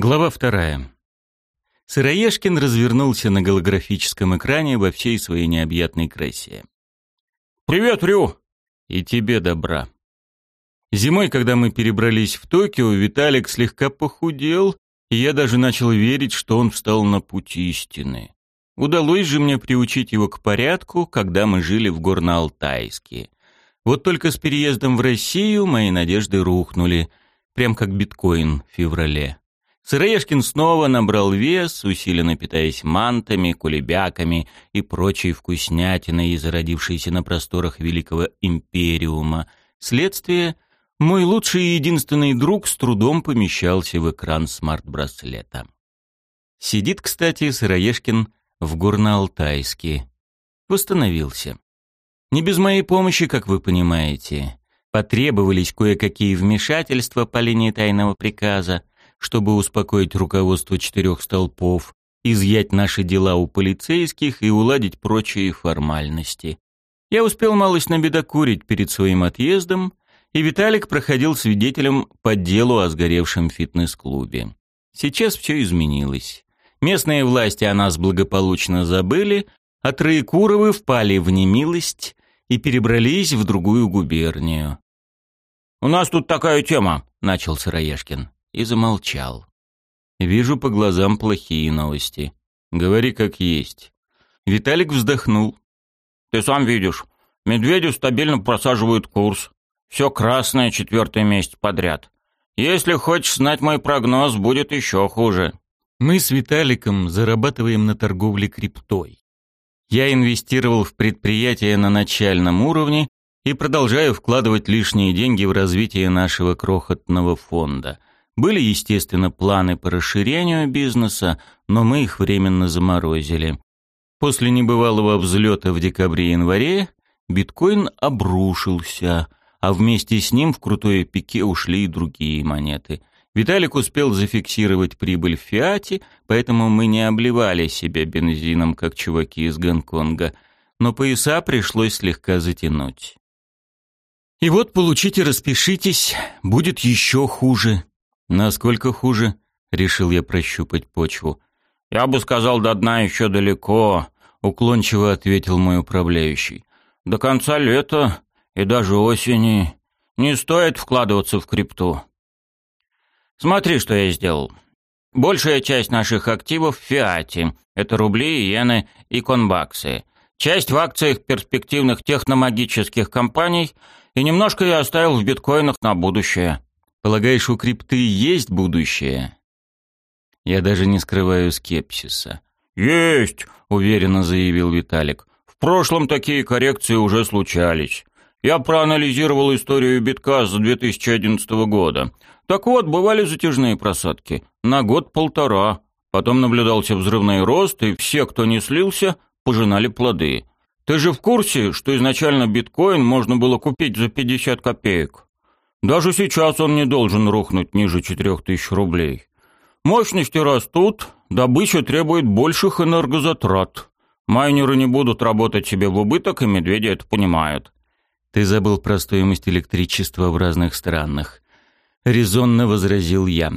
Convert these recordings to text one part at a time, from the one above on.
Глава вторая. Сыроежкин развернулся на голографическом экране во всей своей необъятной красе. «Привет, Рю!» «И тебе добра». Зимой, когда мы перебрались в Токио, Виталик слегка похудел, и я даже начал верить, что он встал на путь истины. Удалось же мне приучить его к порядку, когда мы жили в Горно-Алтайске. Вот только с переездом в Россию мои надежды рухнули, прям как биткоин в феврале. Сыроежкин снова набрал вес, усиленно питаясь мантами, кулебяками и прочей вкуснятиной, зародившейся на просторах великого империума. Следствие — мой лучший и единственный друг с трудом помещался в экран смарт-браслета. Сидит, кстати, Сыроежкин в Горно-Алтайске. Восстановился. Не без моей помощи, как вы понимаете. Потребовались кое-какие вмешательства по линии тайного приказа, чтобы успокоить руководство четырех столпов, изъять наши дела у полицейских и уладить прочие формальности. Я успел малость набедокурить перед своим отъездом, и Виталик проходил свидетелем по делу о сгоревшем фитнес-клубе. Сейчас все изменилось. Местные власти о нас благополучно забыли, а Троекуровы впали в немилость и перебрались в другую губернию. «У нас тут такая тема», — начал Сыроежкин и замолчал. Вижу по глазам плохие новости. Говори как есть. Виталик вздохнул. Ты сам видишь, Медведев стабильно просаживают курс. Все красное четвертый месяц подряд. Если хочешь знать мой прогноз, будет еще хуже. Мы с Виталиком зарабатываем на торговле криптой. Я инвестировал в предприятие на начальном уровне и продолжаю вкладывать лишние деньги в развитие нашего крохотного фонда. Были, естественно, планы по расширению бизнеса, но мы их временно заморозили. После небывалого взлета в декабре-январе биткоин обрушился, а вместе с ним в крутое пике ушли и другие монеты. Виталик успел зафиксировать прибыль в фиате, поэтому мы не обливали себя бензином, как чуваки из Гонконга, но пояса пришлось слегка затянуть. И вот получите, распишитесь, будет еще хуже. «Насколько хуже?» — решил я прощупать почву. «Я бы сказал, до дна еще далеко», — уклончиво ответил мой управляющий. «До конца лета и даже осени не стоит вкладываться в крипту. Смотри, что я сделал. Большая часть наших активов в фиате. Это рубли, иены и конбаксы. Часть в акциях перспективных техномагических компаний и немножко я оставил в биткоинах на будущее. Полагаешь, у крипты есть будущее? Я даже не скрываю скепсиса. Есть, уверенно заявил Виталик. В прошлом такие коррекции уже случались. Я проанализировал историю битка с 2011 года. Так вот, бывали затяжные просадки. На год-полтора. Потом наблюдался взрывной рост, и все, кто не слился, пожинали плоды. Ты же в курсе, что изначально биткоин можно было купить за 50 копеек? Даже сейчас он не должен рухнуть ниже 4000 рублей. Мощности растут, добыча требует больших энергозатрат. Майнеры не будут работать себе в убыток, и медведи это понимают. Ты забыл про стоимость электричества в разных странах. Резонно возразил я.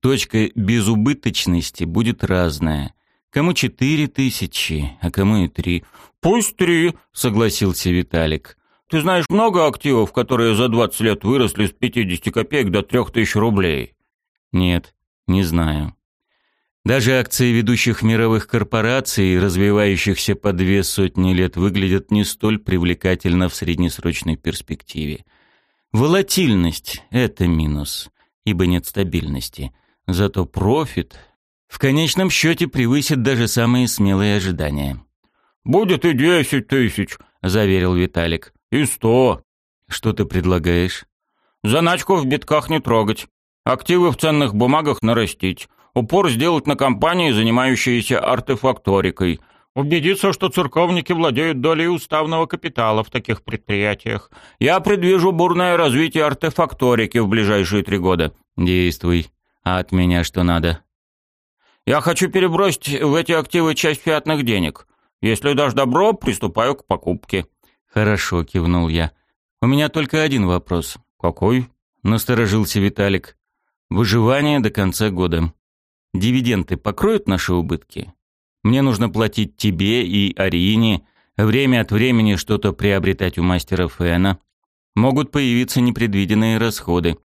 Точка безубыточности будет разная. Кому четыре тысячи, а кому и три. «Пусть три», — согласился Виталик. Ты знаешь много активов, которые за 20 лет выросли с 50 копеек до 3000 рублей? Нет, не знаю. Даже акции ведущих мировых корпораций, развивающихся по две сотни лет, выглядят не столь привлекательно в среднесрочной перспективе. Волатильность – это минус, ибо нет стабильности. Зато профит в конечном счете превысит даже самые смелые ожидания. «Будет и десять тысяч», – заверил Виталик. «И сто». «Что ты предлагаешь?» «Заначку в битках не трогать. Активы в ценных бумагах нарастить. Упор сделать на компании, занимающиеся артефакторикой. Убедиться, что церковники владеют долей уставного капитала в таких предприятиях. Я предвижу бурное развитие артефакторики в ближайшие три года». «Действуй. А от меня что надо?» «Я хочу перебросить в эти активы часть фиатных денег. Если дашь добро, приступаю к покупке». «Хорошо», — кивнул я. «У меня только один вопрос». «Какой?» — насторожился Виталик. «Выживание до конца года. Дивиденды покроют наши убытки? Мне нужно платить тебе и Арине, время от времени что-то приобретать у мастера Фэна. Могут появиться непредвиденные расходы.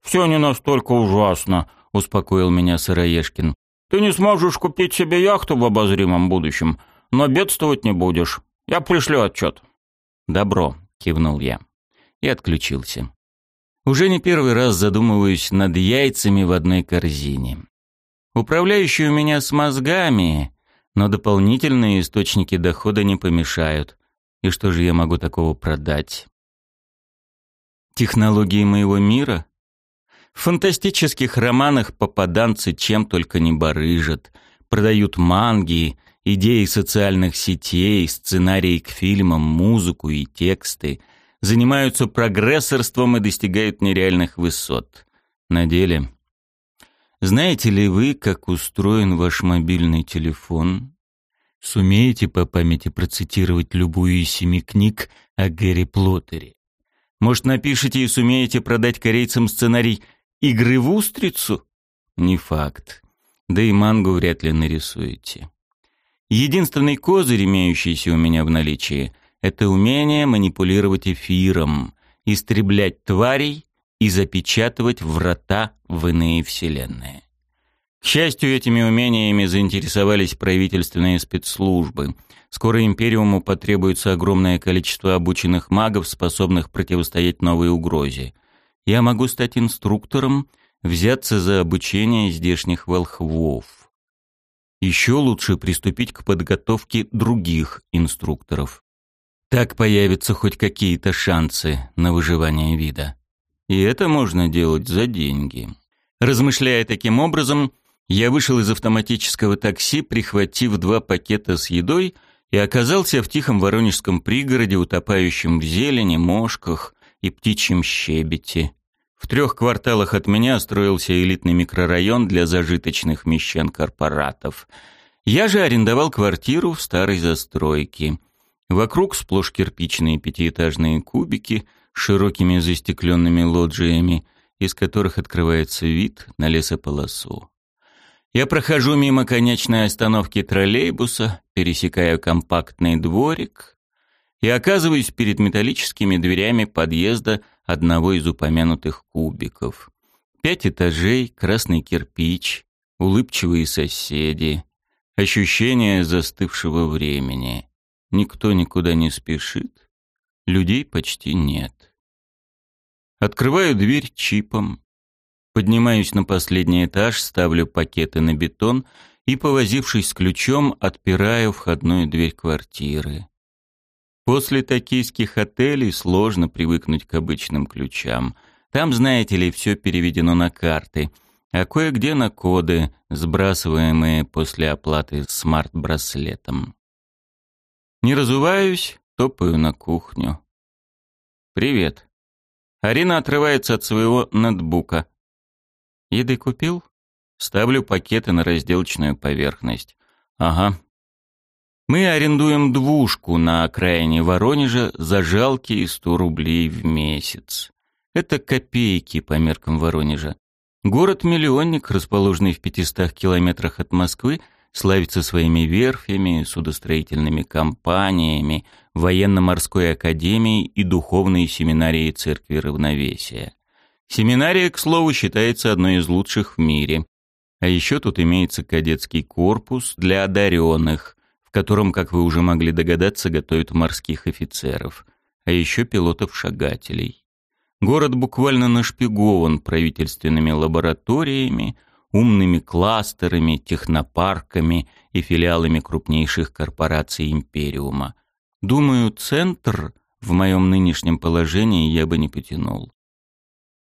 «Все не настолько ужасно», — успокоил меня Сыроежкин. «Ты не сможешь купить себе яхту в обозримом будущем, но бедствовать не будешь. Я пришлю отчет». «Добро», — кивнул я. И отключился. Уже не первый раз задумываюсь над яйцами в одной корзине. Управляющий у меня с мозгами, но дополнительные источники дохода не помешают. И что же я могу такого продать? Технологии моего мира? В фантастических романах попаданцы чем только не барыжат. Продают манги, идеи социальных сетей, сценарии к фильмам, музыку и тексты. Занимаются прогрессорством и достигают нереальных высот. На деле знаете ли вы, как устроен ваш мобильный телефон? Сумеете по памяти процитировать любую из семи книг о Гэри Плоттере? Может, напишите и сумеете продать корейцам сценарий «Игры в устрицу»? Не факт. Да и мангу вряд ли нарисуете. Единственный козырь, имеющийся у меня в наличии, это умение манипулировать эфиром, истреблять тварей и запечатывать врата в иные вселенные. К счастью, этими умениями заинтересовались правительственные спецслужбы. Скоро Империуму потребуется огромное количество обученных магов, способных противостоять новой угрозе. Я могу стать инструктором, взяться за обучение здешних волхвов. Еще лучше приступить к подготовке других инструкторов. Так появятся хоть какие-то шансы на выживание вида. И это можно делать за деньги. Размышляя таким образом, я вышел из автоматического такси, прихватив два пакета с едой, и оказался в тихом воронежском пригороде, утопающем в зелени, мошках и птичьем щебете. В трех кварталах от меня строился элитный микрорайон для зажиточных мещан-корпоратов. Я же арендовал квартиру в старой застройке. Вокруг сплошь кирпичные пятиэтажные кубики — широкими застекленными лоджиями, из которых открывается вид на лесополосу. Я прохожу мимо конечной остановки троллейбуса, пересекаю компактный дворик и оказываюсь перед металлическими дверями подъезда одного из упомянутых кубиков. Пять этажей, красный кирпич, улыбчивые соседи, ощущение застывшего времени. Никто никуда не спешит, людей почти нет. Открываю дверь чипом. Поднимаюсь на последний этаж, ставлю пакеты на бетон и, повозившись с ключом, отпираю входную дверь квартиры. После токийских отелей сложно привыкнуть к обычным ключам. Там, знаете ли, все переведено на карты, а кое-где на коды, сбрасываемые после оплаты смарт-браслетом. Не разуваюсь, топаю на кухню. «Привет», Арина отрывается от своего ноутбука. «Еды купил?» Ставлю пакеты на разделочную поверхность. «Ага». Мы арендуем двушку на окраине Воронежа за жалкие сто рублей в месяц. Это копейки по меркам Воронежа. Город-миллионник, расположенный в 500 километрах от Москвы, славится своими верфями, судостроительными компаниями, военно-морской академией и духовной семинарией Церкви Равновесия. Семинария, к слову, считается одной из лучших в мире. А еще тут имеется кадетский корпус для одаренных, котором, как вы уже могли догадаться, готовят морских офицеров, а еще пилотов-шагателей. Город буквально нашпигован правительственными лабораториями, умными кластерами, технопарками и филиалами крупнейших корпораций Империума. Думаю, центр в моем нынешнем положении я бы не потянул.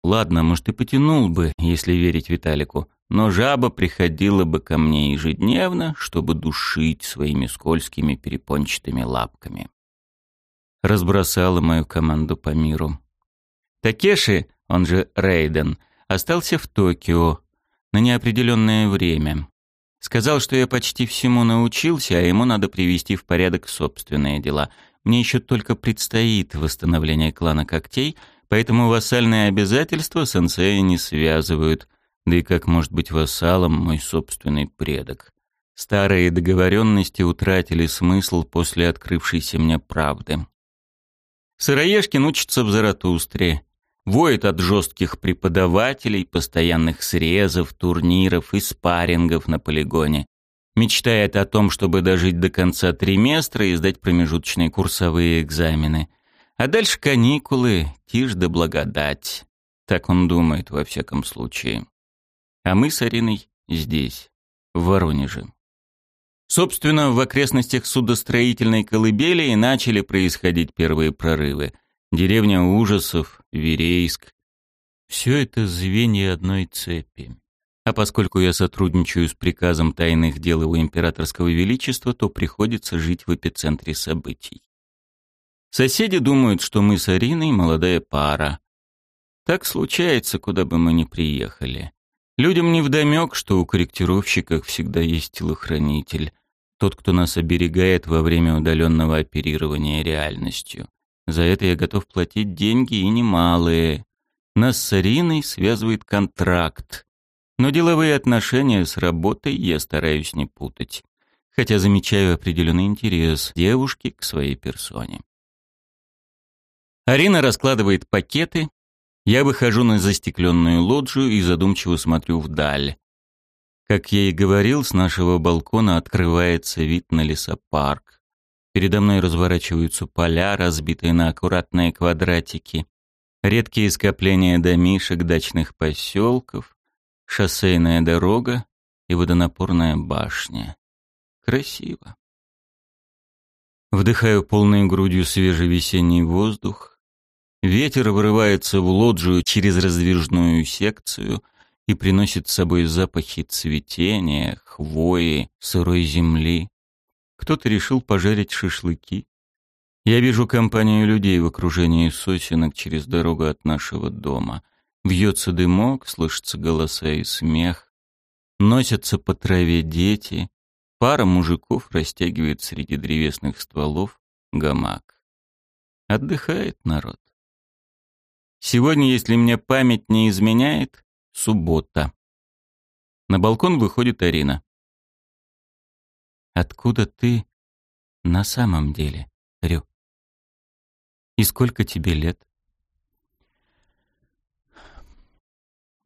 Ладно, может и потянул бы, если верить Виталику, но жаба приходила бы ко мне ежедневно, чтобы душить своими скользкими перепончатыми лапками. Разбросала мою команду по миру. Такеши, он же Рейден, остался в Токио, на неопределенное время. Сказал, что я почти всему научился, а ему надо привести в порядок собственные дела. Мне еще только предстоит восстановление клана когтей, поэтому вассальные обязательства сенсея не связывают. Да и как может быть вассалом мой собственный предок? Старые договоренности утратили смысл после открывшейся мне правды. Сыроежкин учится в Заратустре. Воет от жестких преподавателей, постоянных срезов, турниров и спаррингов на полигоне. Мечтает о том, чтобы дожить до конца триместра и сдать промежуточные курсовые экзамены. А дальше каникулы, тишь да благодать. Так он думает, во всяком случае. А мы с Ариной здесь, в Воронеже. Собственно, в окрестностях судостроительной колыбели начали происходить первые прорывы. Деревня ужасов, Верейск. Все это звенья одной цепи. А поскольку я сотрудничаю с приказом тайных дел его императорского величества, то приходится жить в эпицентре событий. Соседи думают, что мы с Ариной молодая пара. Так случается, куда бы мы ни приехали. Людям невдомек, что у корректировщиков всегда есть телохранитель, тот, кто нас оберегает во время удаленного оперирования реальностью. За это я готов платить деньги и немалые. Нас с Ариной связывает контракт. Но деловые отношения с работой я стараюсь не путать, хотя замечаю определенный интерес девушки к своей персоне. Арина раскладывает пакеты, я выхожу на застекленную лоджию и задумчиво смотрю вдаль. Как я и говорил, с нашего балкона открывается вид на лесопарк. Передо мной разворачиваются поля, разбитые на аккуратные квадратики, редкие скопления домишек, дачных поселков, шоссейная дорога и водонапорная башня. Красиво. Вдыхаю полной грудью свежий весенний воздух, Ветер вырывается в лоджию через раздвижную секцию и приносит с собой запахи цветения, хвои, сырой земли. Кто-то решил пожарить шашлыки. Я вижу компанию людей в окружении сосенок через дорогу от нашего дома. Вьется дымок, слышатся голоса и смех. Носятся по траве дети. Пара мужиков растягивает среди древесных стволов гамак. Отдыхает народ. Сегодня, если мне память не изменяет, суббота. На балкон выходит Арина. «Откуда ты на самом деле, Рю? И сколько тебе лет?»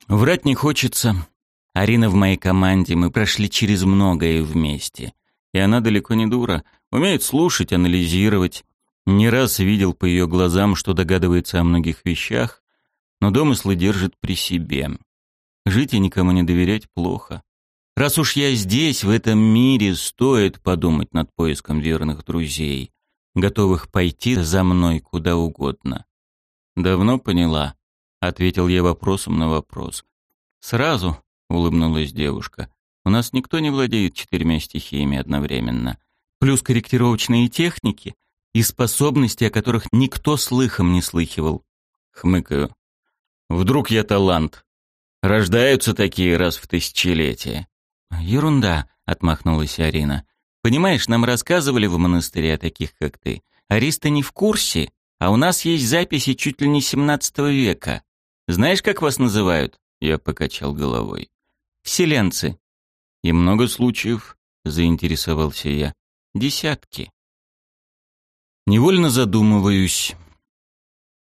Врать не хочется. Арина в моей команде, мы прошли через многое вместе. И она далеко не дура, умеет слушать, анализировать, не раз видел по ее глазам, что догадывается о многих вещах, но домыслы держит при себе. Жить и никому не доверять плохо. Раз уж я здесь, в этом мире, стоит подумать над поиском верных друзей, готовых пойти за мной куда угодно. «Давно поняла», — ответил я вопросом на вопрос. «Сразу», — улыбнулась девушка, — «у нас никто не владеет четырьмя стихиями одновременно. Плюс корректировочные техники — и способности, о которых никто слыхом не слыхивал. Хмыкаю. Вдруг я талант. Рождаются такие раз в тысячелетие. Ерунда, отмахнулась Арина. Понимаешь, нам рассказывали в монастыре о таких, как ты. Ариста не в курсе, а у нас есть записи чуть ли не 17 века. Знаешь, как вас называют? Я покачал головой. Вселенцы. И много случаев, заинтересовался я. Десятки. Невольно задумываюсь.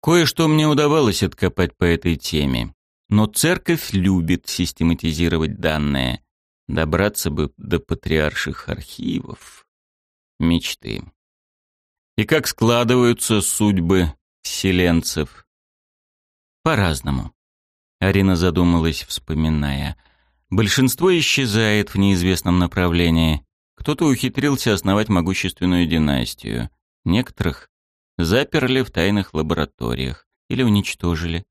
Кое-что мне удавалось откопать по этой теме. Но церковь любит систематизировать данные. Добраться бы до патриарших архивов. Мечты. И как складываются судьбы вселенцев? По-разному. Арина задумалась, вспоминая. Большинство исчезает в неизвестном направлении. Кто-то ухитрился основать могущественную династию. Некоторых заперли в тайных лабораториях или уничтожили.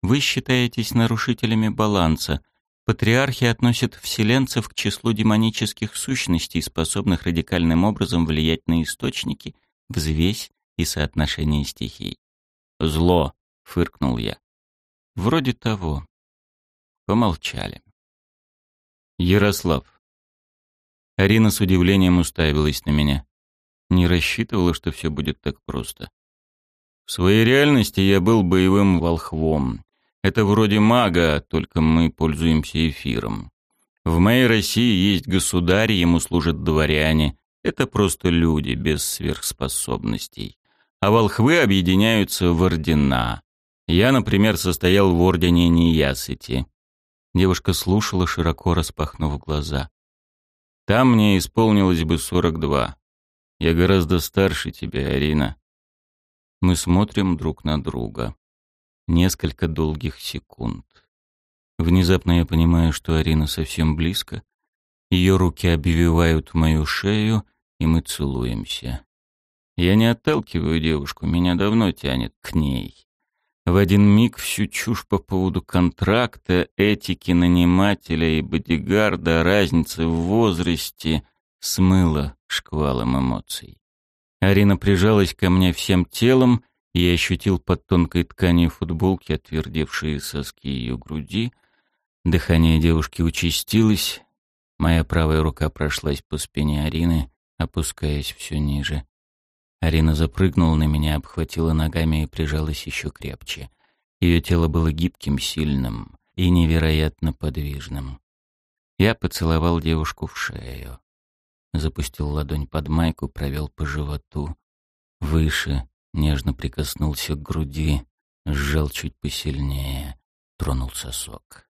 Вы считаетесь нарушителями баланса. Патриархи относят вселенцев к числу демонических сущностей, способных радикальным образом влиять на источники, взвесь и соотношение стихий. «Зло», — фыркнул я. «Вроде того». Помолчали. «Ярослав». Арина с удивлением уставилась на меня. Не рассчитывала, что все будет так просто. В своей реальности я был боевым волхвом. Это вроде мага, только мы пользуемся эфиром. В моей России есть государь, ему служат дворяне. Это просто люди без сверхспособностей. А волхвы объединяются в ордена. Я, например, состоял в ордене Неясыти. Девушка слушала, широко распахнув глаза. Там мне исполнилось бы сорок два. Я гораздо старше тебя, Арина. Мы смотрим друг на друга. Несколько долгих секунд. Внезапно я понимаю, что Арина совсем близко. Ее руки обвивают мою шею, и мы целуемся. Я не отталкиваю девушку, меня давно тянет к ней. В один миг всю чушь по поводу контракта, этики нанимателя и бодигарда, разницы в возрасте смыло шквалом эмоций. Арина прижалась ко мне всем телом, и я ощутил под тонкой тканью футболки отвердевшие соски ее груди. Дыхание девушки участилось, моя правая рука прошлась по спине Арины, опускаясь все ниже. Арина запрыгнула на меня, обхватила ногами и прижалась еще крепче. Ее тело было гибким, сильным и невероятно подвижным. Я поцеловал девушку в шею запустил ладонь под майку, провел по животу. Выше, нежно прикоснулся к груди, сжал чуть посильнее, тронул сосок.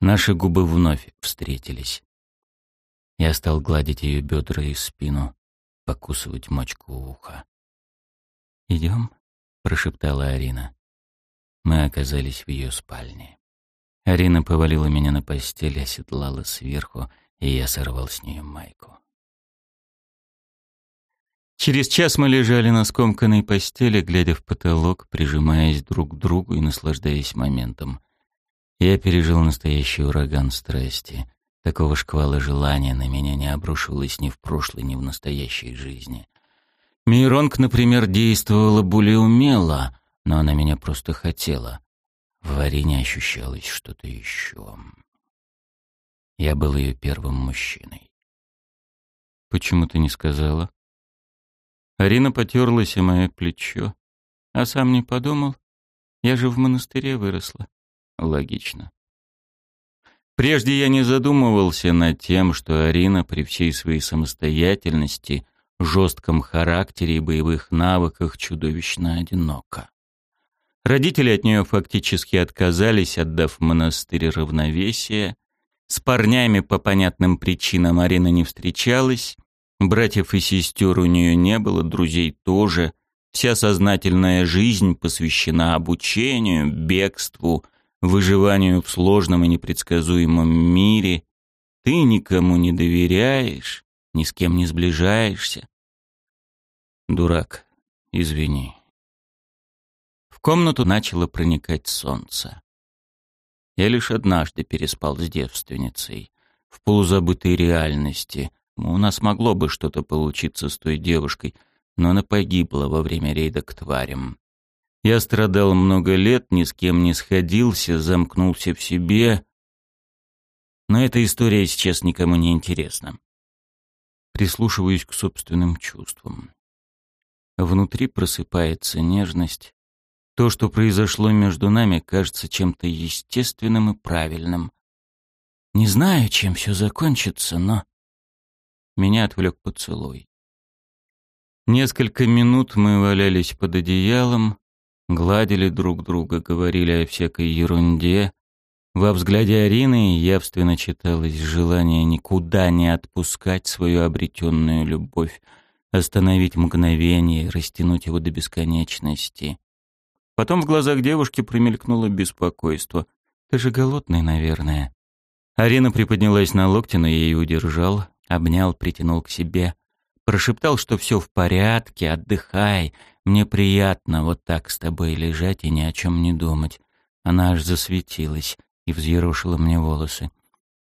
Наши губы вновь встретились. Я стал гладить ее бедра и спину, покусывать мочку уха. «Идем?» — прошептала Арина. Мы оказались в ее спальне. Арина повалила меня на постель, оседлала сверху, и я сорвал с нее майку. Через час мы лежали на скомканной постели, глядя в потолок, прижимаясь друг к другу и наслаждаясь моментом. Я пережил настоящий ураган страсти. Такого шквала желания на меня не обрушивалось ни в прошлой, ни в настоящей жизни. Миронг, например, действовала более умело, но она меня просто хотела. В Арине ощущалось что-то еще. Я был ее первым мужчиной. «Почему ты не сказала?» Арина потерлась о мое плечо. А сам не подумал. Я же в монастыре выросла. Логично. Прежде я не задумывался над тем, что Арина при всей своей самостоятельности, жестком характере и боевых навыках чудовищно одинока. Родители от нее фактически отказались, отдав монастырь равновесие. С парнями по понятным причинам Арина не встречалась, Братьев и сестер у нее не было, друзей тоже. Вся сознательная жизнь посвящена обучению, бегству, выживанию в сложном и непредсказуемом мире. Ты никому не доверяешь, ни с кем не сближаешься. Дурак, извини. В комнату начало проникать солнце. Я лишь однажды переспал с девственницей в полузабытой реальности, у нас могло бы что-то получиться с той девушкой, но она погибла во время рейда к тварям. Я страдал много лет, ни с кем не сходился, замкнулся в себе. Но эта история сейчас никому не интересна. Прислушиваюсь к собственным чувствам. Внутри просыпается нежность. То, что произошло между нами, кажется чем-то естественным и правильным. Не знаю, чем все закончится, но меня отвлек поцелуй. Несколько минут мы валялись под одеялом, гладили друг друга, говорили о всякой ерунде. Во взгляде Арины явственно читалось желание никуда не отпускать свою обретенную любовь, остановить мгновение, растянуть его до бесконечности. Потом в глазах девушки промелькнуло беспокойство. «Ты же голодный, наверное». Арина приподнялась на локте, но я ее удержал, Обнял, притянул к себе. Прошептал, что все в порядке, отдыхай. Мне приятно вот так с тобой лежать и ни о чем не думать. Она аж засветилась и взъерошила мне волосы.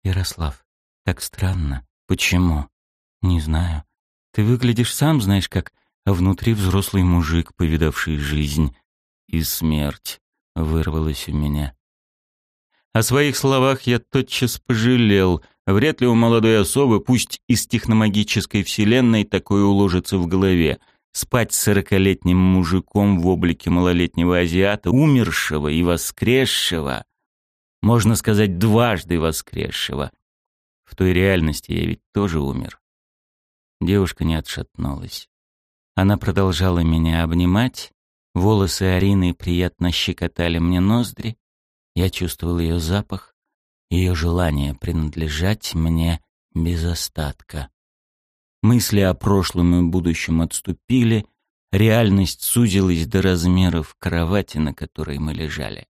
«Ярослав, так странно. Почему?» «Не знаю. Ты выглядишь сам знаешь как, а внутри взрослый мужик, повидавший жизнь. И смерть вырвалась у меня. О своих словах я тотчас пожалел — Вряд ли у молодой особы, пусть из техномагической вселенной, такое уложится в голове. спать с сорокалетним мужиком в облике малолетнего азиата, умершего и воскресшего, можно сказать, дважды воскресшего. В той реальности я ведь тоже умер. Девушка не отшатнулась. Она продолжала меня обнимать, волосы Арины приятно щекотали мне ноздри, я чувствовал ее запах, ее желание принадлежать мне без остатка. Мысли о прошлом и будущем отступили, реальность сузилась до размеров кровати, на которой мы лежали.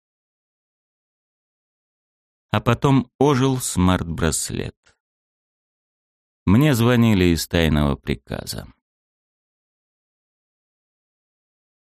А потом ожил смарт-браслет. Мне звонили из тайного приказа.